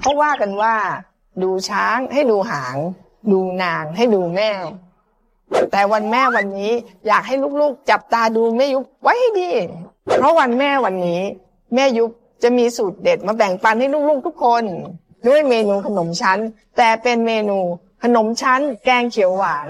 เขาว่ากันว่า ดูช้างให้ดูหาง ดูนางให้ดูแม่ แต่วันแม่วันนี้อยากให้ลูกๆ จับตาดูแม่ยุบไว้ให้ดี เพราะวันแม่วันนี้ แม่ยุบจะมีสูตรเด็ดมาแบ่งปันให้ลูกๆทุกคน ด้วยเมนูขนมชั้น แต่เป็นเมนูขนมชั้นแกงเขียวหวาน